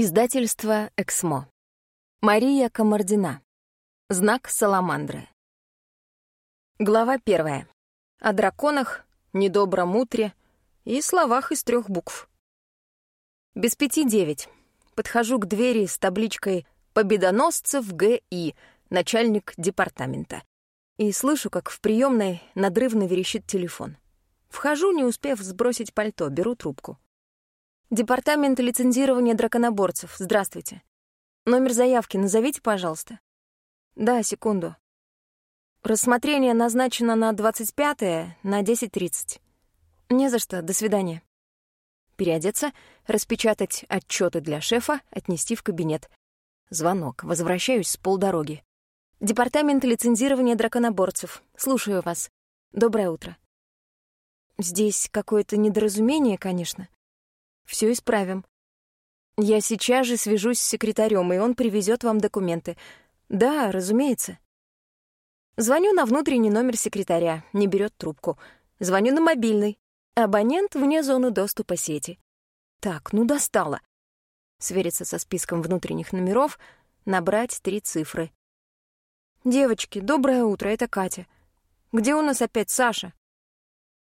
Издательство «Эксмо». Мария Комардина. Знак Саламандры. Глава первая. О драконах, недобром утре и словах из трех букв. Без пяти девять. Подхожу к двери с табличкой «Победоносцев Г.И., начальник департамента». И слышу, как в приемной надрывно верещит телефон. Вхожу, не успев сбросить пальто, беру трубку. Департамент лицензирования драконоборцев. Здравствуйте. Номер заявки назовите, пожалуйста. Да, секунду. Рассмотрение назначено на 25-е, на 10.30. Не за что, до свидания. Переодеться, распечатать отчеты для шефа, отнести в кабинет. Звонок. Возвращаюсь с полдороги. Департамент лицензирования драконоборцев. Слушаю вас. Доброе утро. Здесь какое-то недоразумение, конечно. Все исправим. Я сейчас же свяжусь с секретарем, и он привезет вам документы. Да, разумеется. Звоню на внутренний номер секретаря, не берет трубку. Звоню на мобильный. Абонент вне зоны доступа сети. Так, ну достало. Свериться со списком внутренних номеров, набрать три цифры. «Девочки, доброе утро, это Катя. Где у нас опять Саша?»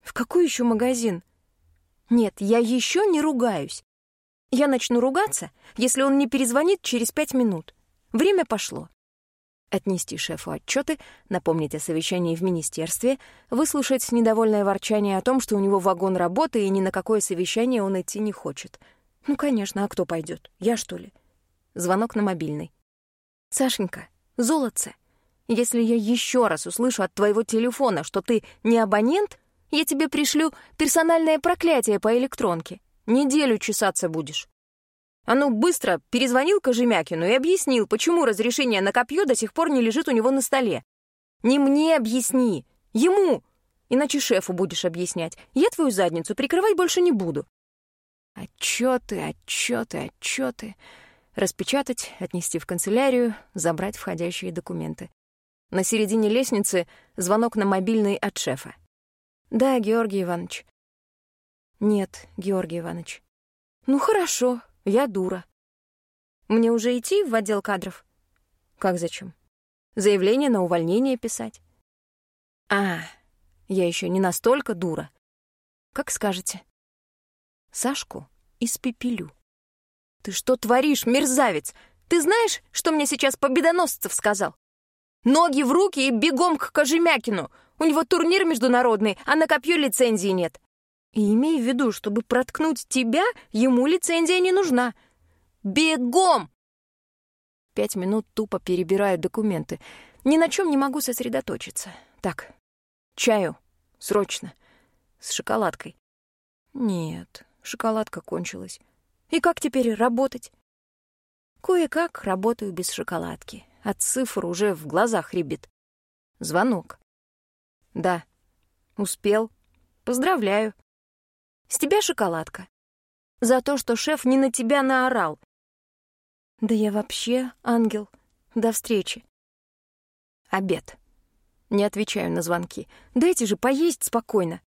«В какой еще магазин?» Нет, я еще не ругаюсь. Я начну ругаться, если он не перезвонит через пять минут. Время пошло. Отнести шефу отчеты, напомнить о совещании в министерстве, выслушать недовольное ворчание о том, что у него вагон работы и ни на какое совещание он идти не хочет. Ну, конечно, а кто пойдет? Я, что ли? Звонок на мобильный. «Сашенька, золотце, если я еще раз услышу от твоего телефона, что ты не абонент, я тебе пришлю персональное проклятие по электронке. Неделю чесаться будешь. А ну, быстро перезвонил Кожемякину и объяснил, почему разрешение на копье до сих пор не лежит у него на столе. Не мне объясни, ему, иначе шефу будешь объяснять. Я твою задницу прикрывать больше не буду. Отчеты, отчеты, отчеты. Распечатать, отнести в канцелярию, забрать входящие документы. На середине лестницы звонок на мобильный от шефа. Да, Георгий Иванович. Нет, Георгий Иванович. Ну хорошо, я дура. Мне уже идти в отдел кадров? Как зачем? Заявление на увольнение писать. А, я еще не настолько дура. Как скажете. Сашку испепелю. Ты что творишь, мерзавец? Ты знаешь, что мне сейчас Победоносцев сказал? Ноги в руки и бегом к Кожемякину. У него турнир международный, а на копье лицензии нет. И имей в виду, чтобы проткнуть тебя, ему лицензия не нужна. Бегом! Пять минут тупо перебираю документы. Ни на чем не могу сосредоточиться. Так, чаю. Срочно. С шоколадкой. Нет, шоколадка кончилась. И как теперь работать? Кое-как работаю без шоколадки. От цифр уже в глазах рябит. Звонок. Да. Успел. Поздравляю. С тебя шоколадка. За то, что шеф не на тебя наорал. Да я вообще ангел. До встречи. Обед. Не отвечаю на звонки. Дайте же поесть спокойно.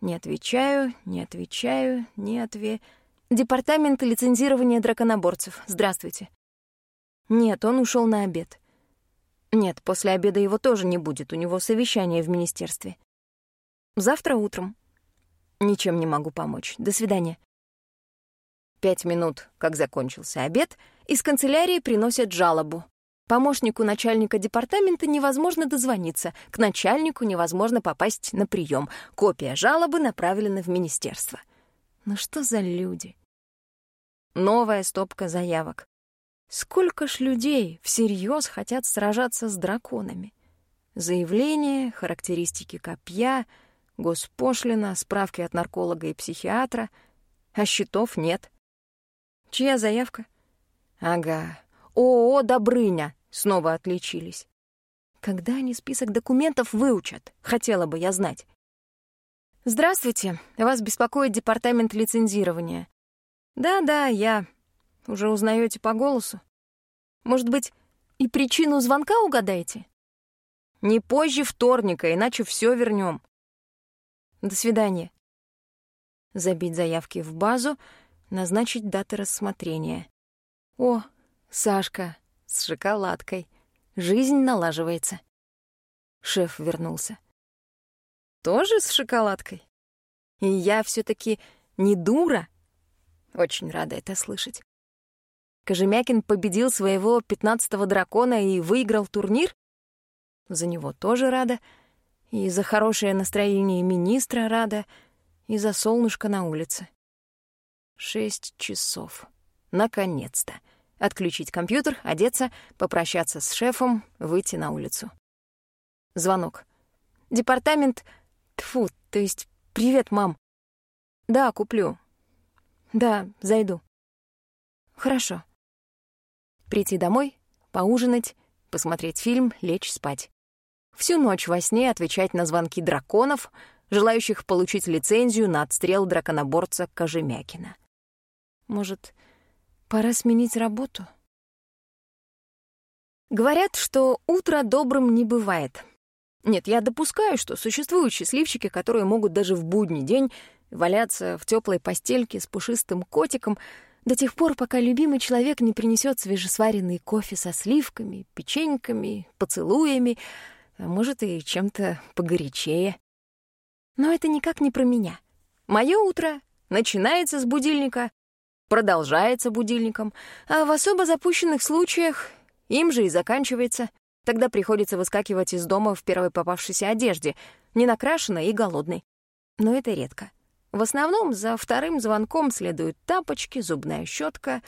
Не отвечаю, не отвечаю, не отве... Департамент лицензирования драконоборцев. Здравствуйте. Нет, он ушел на обед. Нет, после обеда его тоже не будет, у него совещание в министерстве. Завтра утром. Ничем не могу помочь. До свидания. Пять минут, как закончился обед, из канцелярии приносят жалобу. Помощнику начальника департамента невозможно дозвониться, к начальнику невозможно попасть на прием. Копия жалобы направлена в министерство. Ну что за люди? Новая стопка заявок. Сколько ж людей всерьез хотят сражаться с драконами? Заявление, характеристики копья, госпошлина, справки от нарколога и психиатра, а счетов нет. Чья заявка? Ага, ООО «Добрыня» снова отличились. Когда они список документов выучат, хотела бы я знать. Здравствуйте, вас беспокоит департамент лицензирования. Да-да, я уже узнаете по голосу? Может быть, и причину звонка угадаете? Не позже вторника, иначе все вернем. До свидания. Забить заявки в базу, назначить даты рассмотрения. О, Сашка с шоколадкой. Жизнь налаживается. Шеф вернулся. Тоже с шоколадкой? И я все таки не дура? Очень рада это слышать. Кожемякин победил своего пятнадцатого дракона и выиграл турнир? За него тоже рада. И за хорошее настроение министра рада, и за солнышко на улице. Шесть часов. Наконец-то. Отключить компьютер, одеться, попрощаться с шефом, выйти на улицу. Звонок. Департамент... Тфу, то есть «Привет, мам». «Да, куплю». «Да, зайду». «Хорошо». Прийти домой, поужинать, посмотреть фильм, лечь спать. Всю ночь во сне отвечать на звонки драконов, желающих получить лицензию на отстрел драконоборца Кожемякина. Может, пора сменить работу? Говорят, что утро добрым не бывает. Нет, я допускаю, что существуют счастливчики, которые могут даже в будний день валяться в теплой постельке с пушистым котиком до тех пор, пока любимый человек не принесет свежесваренный кофе со сливками, печеньками, поцелуями, а может и чем-то погорячее. Но это никак не про меня. Мое утро начинается с будильника, продолжается будильником, а в особо запущенных случаях им же и заканчивается — Тогда приходится выскакивать из дома в первой попавшейся одежде, не накрашенной и голодной. Но это редко. В основном за вторым звонком следуют тапочки, зубная щетка,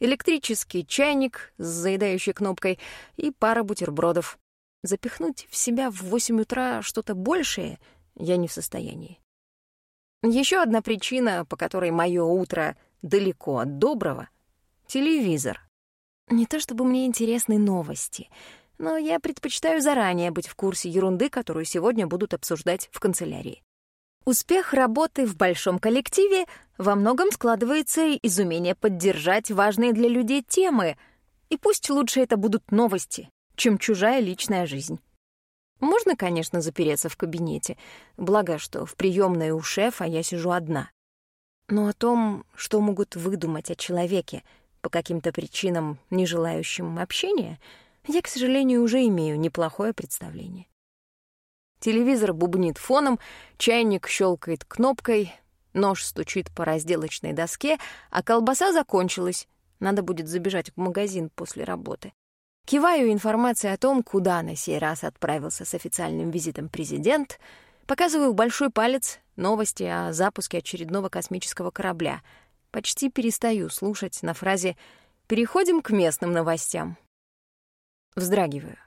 электрический чайник с заедающей кнопкой и пара бутербродов. Запихнуть в себя в 8 утра что-то большее я не в состоянии. Еще одна причина, по которой мое утро далеко от доброго — телевизор. Не то чтобы мне интересны новости — но я предпочитаю заранее быть в курсе ерунды, которую сегодня будут обсуждать в канцелярии. Успех работы в большом коллективе во многом складывается из умения поддержать важные для людей темы, и пусть лучше это будут новости, чем чужая личная жизнь. Можно, конечно, запереться в кабинете, благо, что в приемной у шефа я сижу одна. Но о том, что могут выдумать о человеке по каким-то причинам, не желающим общения — я, к сожалению, уже имею неплохое представление. Телевизор бубнит фоном, чайник щелкает кнопкой, нож стучит по разделочной доске, а колбаса закончилась. Надо будет забежать в магазин после работы. Киваю информации о том, куда на сей раз отправился с официальным визитом президент, показываю большой палец новости о запуске очередного космического корабля. Почти перестаю слушать на фразе «переходим к местным новостям». Вздрагиваю.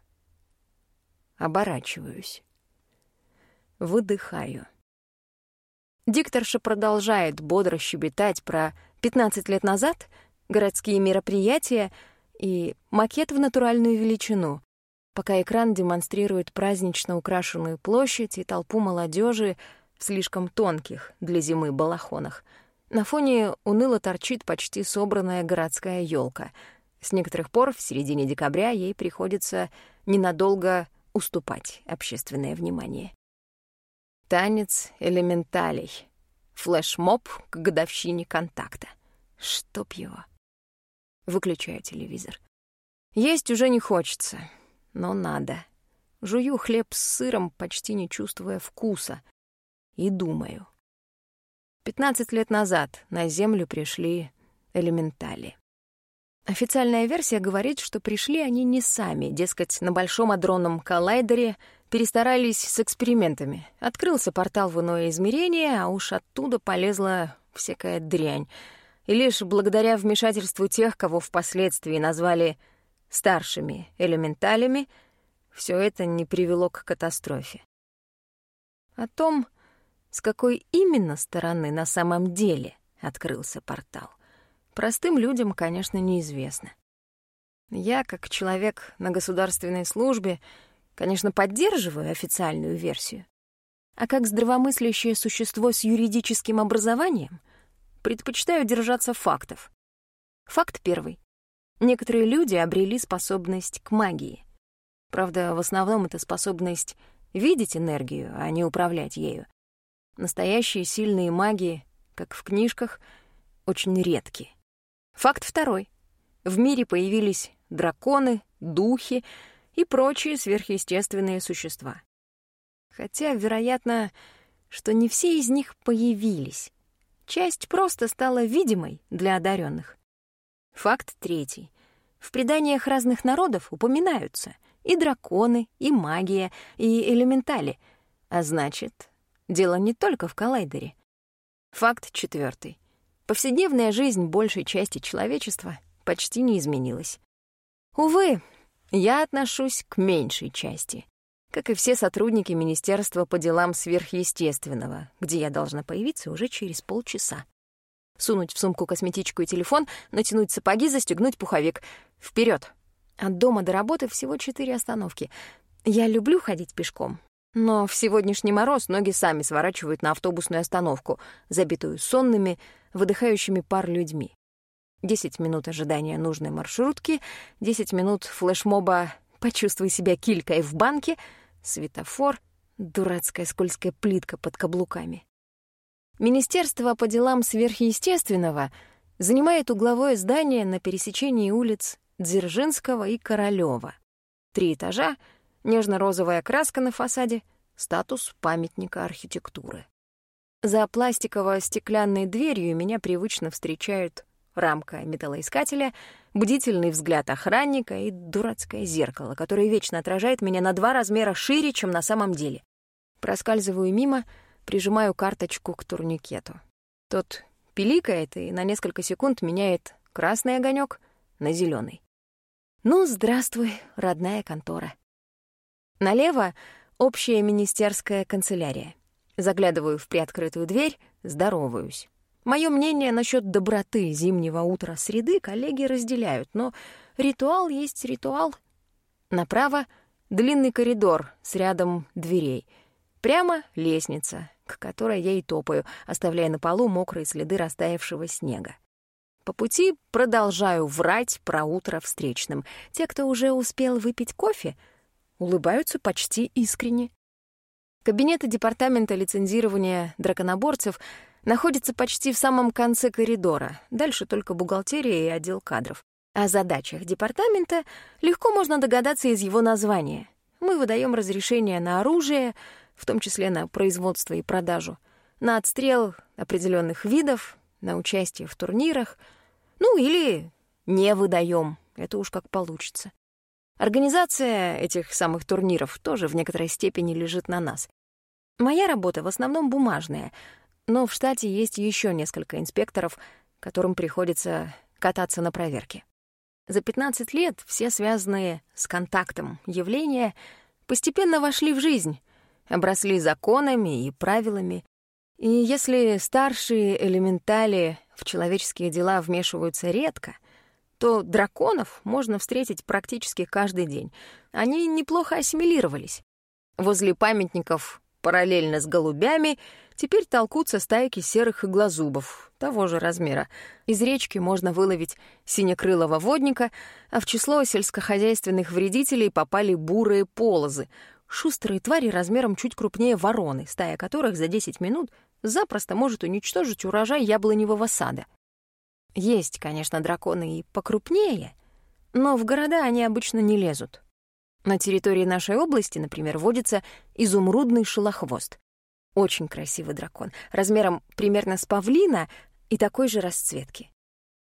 Оборачиваюсь. Выдыхаю. Дикторша продолжает бодро щебетать про 15 лет назад, городские мероприятия и макет в натуральную величину, пока экран демонстрирует празднично украшенную площадь и толпу молодежи в слишком тонких для зимы балахонах. На фоне уныло торчит почти собранная городская елка — с некоторых пор в середине декабря ей приходится ненадолго уступать общественное внимание. Танец элементалей. Флешмоб к годовщине контакта. Чтоб его. Выключаю телевизор. Есть уже не хочется, но надо. Жую хлеб с сыром, почти не чувствуя вкуса. И думаю. Пятнадцать лет назад на Землю пришли элементали. Официальная версия говорит, что пришли они не сами, дескать, на большом адронном коллайдере перестарались с экспериментами. Открылся портал в иное измерение, а уж оттуда полезла всякая дрянь. И лишь благодаря вмешательству тех, кого впоследствии назвали старшими элементалями, все это не привело к катастрофе. О том, с какой именно стороны на самом деле открылся портал — Простым людям, конечно, неизвестно. Я, как человек на государственной службе, конечно, поддерживаю официальную версию. А как здравомыслящее существо с юридическим образованием предпочитаю держаться фактов. Факт первый. Некоторые люди обрели способность к магии. Правда, в основном это способность видеть энергию, а не управлять ею. Настоящие сильные маги, как в книжках, очень редкие. Факт второй. в мире появились драконы, духи и прочие сверхъестественные существа. Хотя, вероятно, что не все из них появились. Часть просто стала видимой для одаренных. Факт третий. В преданиях разных народов упоминаются и драконы, и магия, и элементали. А значит, дело не только в коллайдере. Факт четвертый. Повседневная жизнь большей части человечества почти не изменилась. Увы, я отношусь к меньшей части, как и все сотрудники Министерства по делам сверхъестественного, где я должна появиться уже через полчаса. Сунуть в сумку косметичку и телефон, натянуть сапоги, застегнуть пуховик. Вперед! От дома до работы всего четыре остановки. Я люблю ходить пешком, но в сегодняшний мороз ноги сами сворачивают на автобусную остановку, забитую сонными, выдыхающими пар людьми. Десять минут ожидания нужной маршрутки, десять минут флешмоба «Почувствуй себя килькой в банке», светофор, дурацкая скользкая плитка под каблуками. Министерство по делам сверхъестественного занимает угловое здание на пересечении улиц Дзержинского и Королёва. Три этажа, нежно-розовая краска на фасаде, статус памятника архитектуры. За пластиково-стеклянной дверью меня привычно встречают рамка металлоискателя, бдительный взгляд охранника и дурацкое зеркало, которое вечно отражает меня на два размера шире, чем на самом деле. Проскальзываю мимо — прижимаю карточку к турникету. Тот пиликает и на несколько секунд меняет красный огонек на зеленый. Ну, здравствуй, родная контора. Налево — общая министерская канцелярия. Заглядываю в приоткрытую дверь, здороваюсь. Мое мнение насчет доброты зимнего утра среды коллеги разделяют, но ритуал есть ритуал. Направо — длинный коридор с рядом дверей. Прямо — лестница, к которой я и топаю, оставляя на полу мокрые следы растаявшего снега. По пути продолжаю врать про утро встречным. Те, кто уже успел выпить кофе, улыбаются почти искренне. Кабинеты департамента лицензирования драконоборцев находятся почти в самом конце коридора, дальше только бухгалтерия и отдел кадров. О задачах департамента легко можно догадаться из его названия. Мы выдаем разрешение на оружие, в том числе на производство и продажу, на отстрел определенных видов, на участие в турнирах, ну или не выдаем, это уж как получится. Организация этих самых турниров тоже в некоторой степени лежит на нас. Моя работа в основном бумажная, но в штате есть еще несколько инспекторов, которым приходится кататься на проверке. За 15 лет все связанные с контактом явления постепенно вошли в жизнь, обросли законами и правилами. И если старшие элементали в человеческие дела вмешиваются редко, то драконов можно встретить практически каждый день. Они неплохо ассимилировались. Возле памятников параллельно с голубями теперь толкутся стайки серых иглозубов того же размера. Из речки можно выловить синекрылого водника, а в число сельскохозяйственных вредителей попали бурые полозы — Шустрые твари размером чуть крупнее вороны, стая которых за 10 минут запросто может уничтожить урожай яблоневого сада. Есть, конечно, драконы и покрупнее, но в города они обычно не лезут. На территории нашей области, например, водится изумрудный шелохвост. Очень красивый дракон, размером примерно с павлина и такой же расцветки.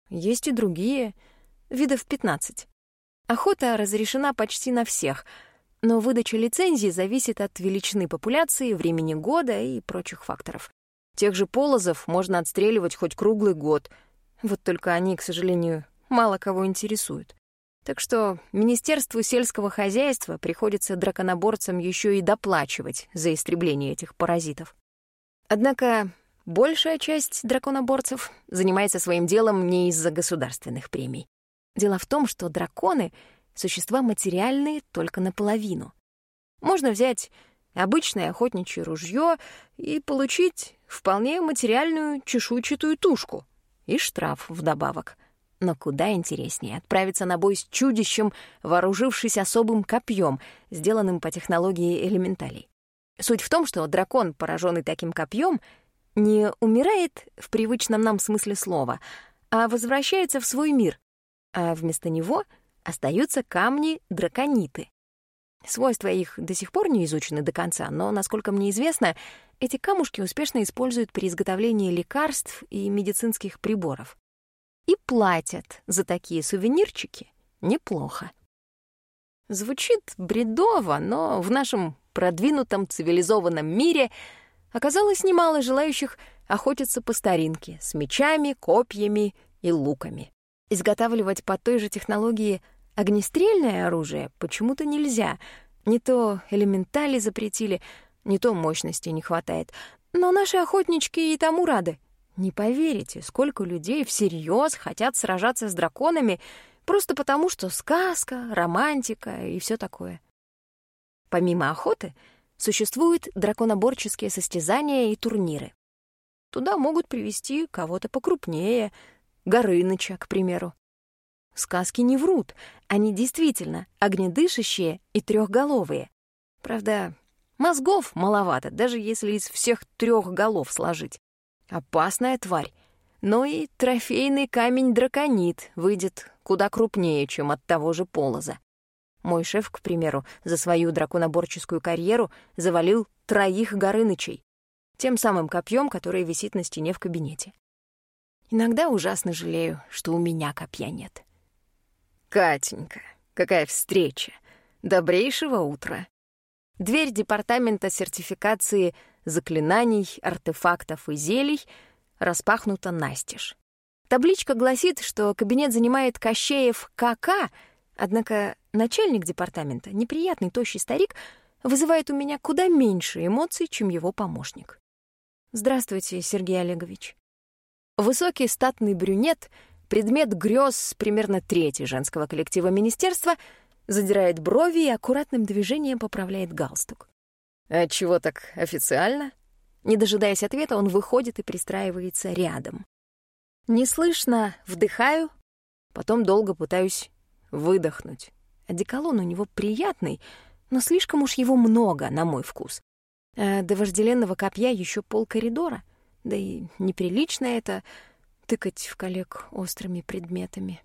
Есть и другие, видов 15. Охота разрешена почти на всех — но выдача лицензии зависит от величины популяции, времени года и прочих факторов. Тех же полозов можно отстреливать хоть круглый год, вот только они, к сожалению, мало кого интересуют. Так что Министерству сельского хозяйства приходится драконоборцам еще и доплачивать за истребление этих паразитов. Однако большая часть драконоборцев занимается своим делом не из-за государственных премий. Дело в том, что драконы — существа материальные только наполовину. Можно взять обычное охотничье ружье и получить вполне материальную чешуйчатую тушку и штраф вдобавок. Но куда интереснее отправиться на бой с чудищем, вооружившись особым копьем, сделанным по технологии элементалей. Суть в том, что дракон, пораженный таким копьем, не умирает в привычном нам смысле слова, а возвращается в свой мир, а вместо него остаются камни-дракониты. Свойства их до сих пор не изучены до конца, но, насколько мне известно, эти камушки успешно используют при изготовлении лекарств и медицинских приборов. И платят за такие сувенирчики неплохо. Звучит бредово, но в нашем продвинутом цивилизованном мире оказалось немало желающих охотиться по старинке с мечами, копьями и луками. Изготавливать по той же технологии огнестрельное оружие почему-то нельзя. Не то элементали запретили, не то мощности не хватает. Но наши охотнички и тому рады. Не поверите, сколько людей всерьез хотят сражаться с драконами просто потому, что сказка, романтика и все такое. Помимо охоты, существуют драконоборческие состязания и турниры. Туда могут привести кого-то покрупнее, Горыныча, к примеру. Сказки не врут, они действительно огнедышащие и трехголовые. Правда, мозгов маловато, даже если из всех трех голов сложить. Опасная тварь. Но и трофейный камень-драконит выйдет куда крупнее, чем от того же полоза. Мой шеф, к примеру, за свою драконоборческую карьеру завалил троих Горынычей, тем самым копьем, которое висит на стене в кабинете. Иногда ужасно жалею, что у меня копья нет. Катенька, какая встреча! Добрейшего утра! Дверь департамента сертификации заклинаний, артефактов и зелий распахнута настежь. Табличка гласит, что кабинет занимает Кощеев КК, однако начальник департамента, неприятный тощий старик, вызывает у меня куда меньше эмоций, чем его помощник. «Здравствуйте, Сергей Олегович». Высокий статный брюнет, предмет грез примерно трети женского коллектива министерства, задирает брови и аккуратным движением поправляет галстук. «А чего так официально?» Не дожидаясь ответа, он выходит и пристраивается рядом. Неслышно вдыхаю, потом долго пытаюсь выдохнуть. Одеколон у него приятный, но слишком уж его много, на мой вкус. А до вожделенного копья еще пол коридора, да и неприлично это тыкать в коллег острыми предметами.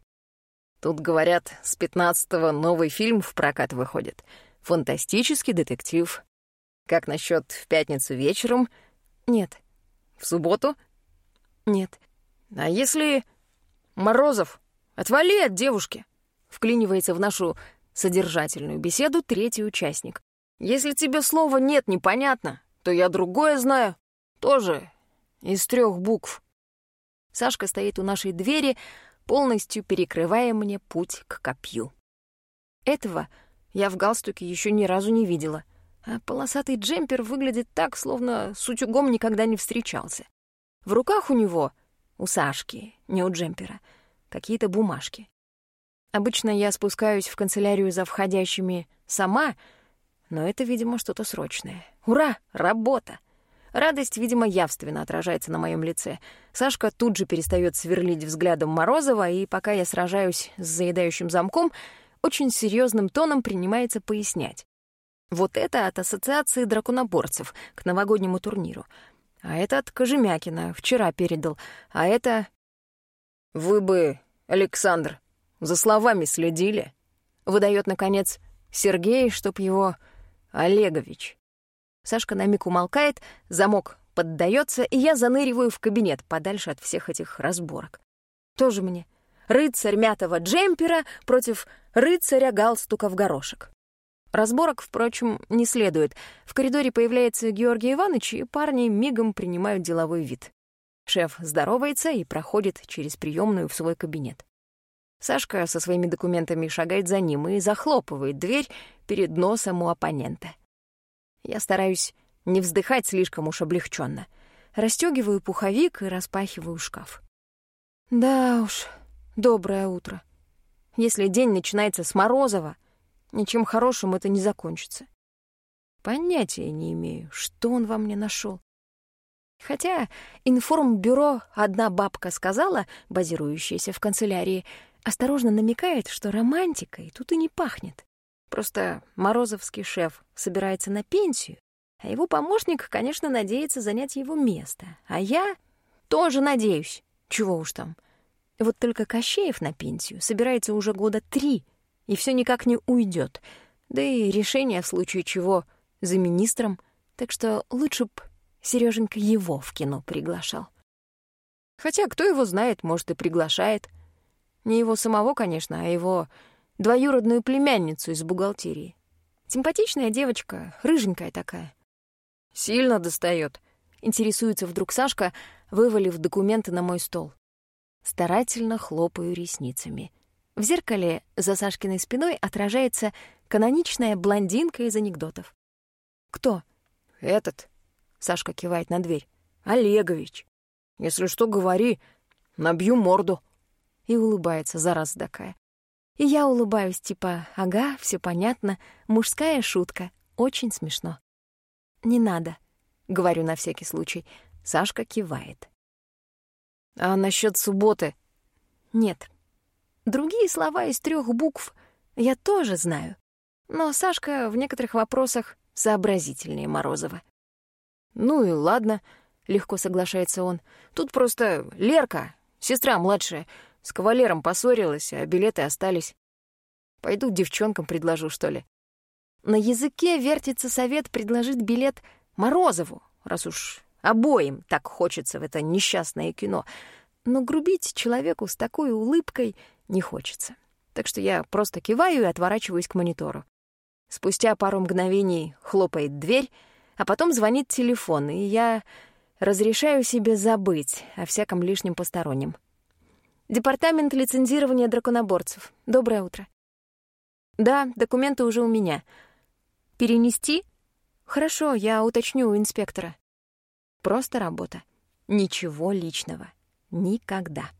Тут, говорят, с пятнадцатого новый фильм в прокат выходит. Фантастический детектив. Как насчет в пятницу вечером? Нет. В субботу? Нет. А если... Морозов, отвали от девушки! Вклинивается в нашу содержательную беседу третий участник. Если тебе слова «нет» непонятно, то я другое знаю. Тоже из трех букв. Сашка стоит у нашей двери, полностью перекрывая мне путь к копью. Этого я в галстуке еще ни разу не видела, а полосатый джемпер выглядит так, словно с утюгом никогда не встречался. В руках у него, у Сашки, не у джемпера, какие-то бумажки. Обычно я спускаюсь в канцелярию за входящими сама — но это, видимо, что-то срочное. Ура! Работа! Радость, видимо, явственно отражается на моем лице. Сашка тут же перестает сверлить взглядом Морозова, и пока я сражаюсь с заедающим замком, очень серьезным тоном принимается пояснять. Вот это от ассоциации драконоборцев к новогоднему турниру. А это от Кожемякина, вчера передал. А это... «Вы бы, Александр, за словами следили?» Выдает, наконец, Сергей, чтоб его Олегович. Сашка на миг умолкает, замок поддается, и я заныриваю в кабинет, подальше от всех этих разборок. Тоже мне рыцарь мятого джемпера против рыцаря галстука в горошек. Разборок, впрочем, не следует. В коридоре появляется Георгий Иванович, и парни мигом принимают деловой вид. Шеф здоровается и проходит через приемную в свой кабинет. Сашка со своими документами шагает за ним и захлопывает дверь перед носом у оппонента. Я стараюсь не вздыхать слишком уж облегченно. Растёгиваю пуховик и распахиваю шкаф. Да уж, доброе утро. Если день начинается с Морозова, ничем хорошим это не закончится. Понятия не имею, что он во мне нашел. Хотя информбюро одна бабка сказала, базирующаяся в канцелярии, осторожно намекает, что романтикой тут и не пахнет. Просто Морозовский шеф собирается на пенсию, а его помощник, конечно, надеется занять его место. А я тоже надеюсь. Чего уж там. Вот только Кощеев на пенсию собирается уже года три, и все никак не уйдет. Да и решение в случае чего за министром, так что лучше б Сереженька его в кино приглашал. Хотя кто его знает, может, и приглашает. Не его самого, конечно, а его двоюродную племянницу из бухгалтерии. Симпатичная девочка, рыженькая такая. Сильно достает. Интересуется вдруг Сашка, вывалив документы на мой стол. Старательно хлопаю ресницами. В зеркале за Сашкиной спиной отражается каноничная блондинка из анекдотов. «Кто?» «Этот», — Сашка кивает на дверь. «Олегович. Если что, говори, набью морду». И улыбается, зараза такая. И я улыбаюсь, типа, ага, все понятно, мужская шутка, очень смешно. «Не надо», — говорю на всякий случай. Сашка кивает. А насчет субботы? Нет. Другие слова из трех букв я тоже знаю. Но Сашка в некоторых вопросах сообразительнее Морозова. Ну и ладно, легко соглашается он. Тут просто Лерка, сестра младшая, с кавалером поссорилась, а билеты остались. Пойду девчонкам предложу, что ли. На языке вертится совет предложить билет Морозову, раз уж Обоим так хочется в это несчастное кино. Но грубить человеку с такой улыбкой не хочется. Так что я просто киваю и отворачиваюсь к монитору. Спустя пару мгновений хлопает дверь, а потом звонит телефон, и я разрешаю себе забыть о всяком лишнем постороннем. Департамент лицензирования драконоборцев. Доброе утро. Да, документы уже у меня. Перенести? Хорошо, я уточню у инспектора. Просто работа. Ничего личного. Никогда.